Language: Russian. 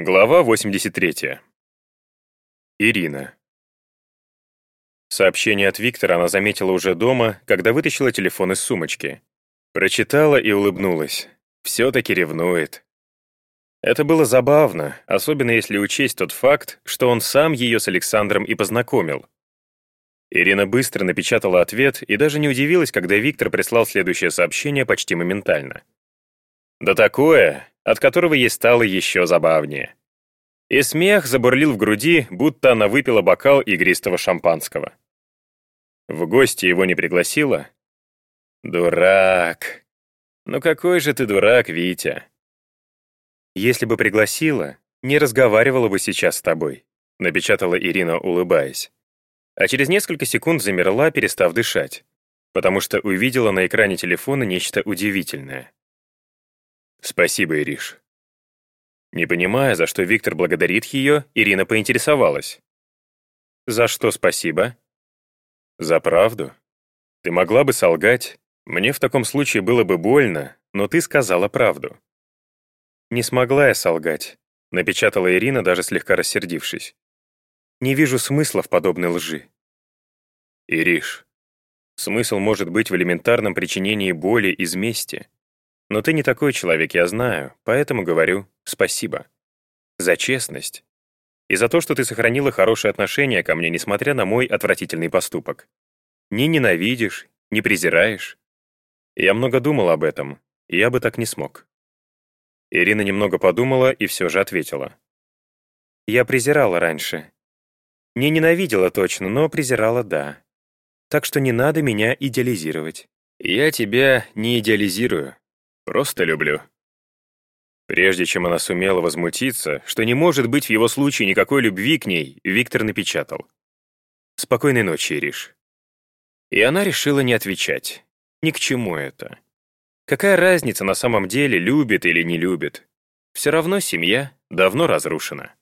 Глава 83. Ирина. Сообщение от Виктора она заметила уже дома, когда вытащила телефон из сумочки. Прочитала и улыбнулась. Все-таки ревнует. Это было забавно, особенно если учесть тот факт, что он сам ее с Александром и познакомил. Ирина быстро напечатала ответ и даже не удивилась, когда Виктор прислал следующее сообщение почти моментально. Да такое, от которого ей стало еще забавнее. И смех забурлил в груди, будто она выпила бокал игристого шампанского. В гости его не пригласила? Дурак. Ну какой же ты дурак, Витя. Если бы пригласила, не разговаривала бы сейчас с тобой, напечатала Ирина, улыбаясь. А через несколько секунд замерла, перестав дышать, потому что увидела на экране телефона нечто удивительное. «Спасибо, Ириш». Не понимая, за что Виктор благодарит ее, Ирина поинтересовалась. «За что спасибо?» «За правду. Ты могла бы солгать. Мне в таком случае было бы больно, но ты сказала правду». «Не смогла я солгать», — напечатала Ирина, даже слегка рассердившись. «Не вижу смысла в подобной лжи». «Ириш, смысл может быть в элементарном причинении боли из мести. Но ты не такой человек, я знаю, поэтому говорю спасибо. За честность. И за то, что ты сохранила хорошие отношения ко мне, несмотря на мой отвратительный поступок. Не ненавидишь, не презираешь. Я много думал об этом, и я бы так не смог. Ирина немного подумала и все же ответила. Я презирала раньше. Не ненавидела точно, но презирала да. Так что не надо меня идеализировать. Я тебя не идеализирую. Просто люблю». Прежде чем она сумела возмутиться, что не может быть в его случае никакой любви к ней, Виктор напечатал. «Спокойной ночи, Ириш». И она решила не отвечать. Ни к чему это. Какая разница на самом деле, любит или не любит? Все равно семья давно разрушена.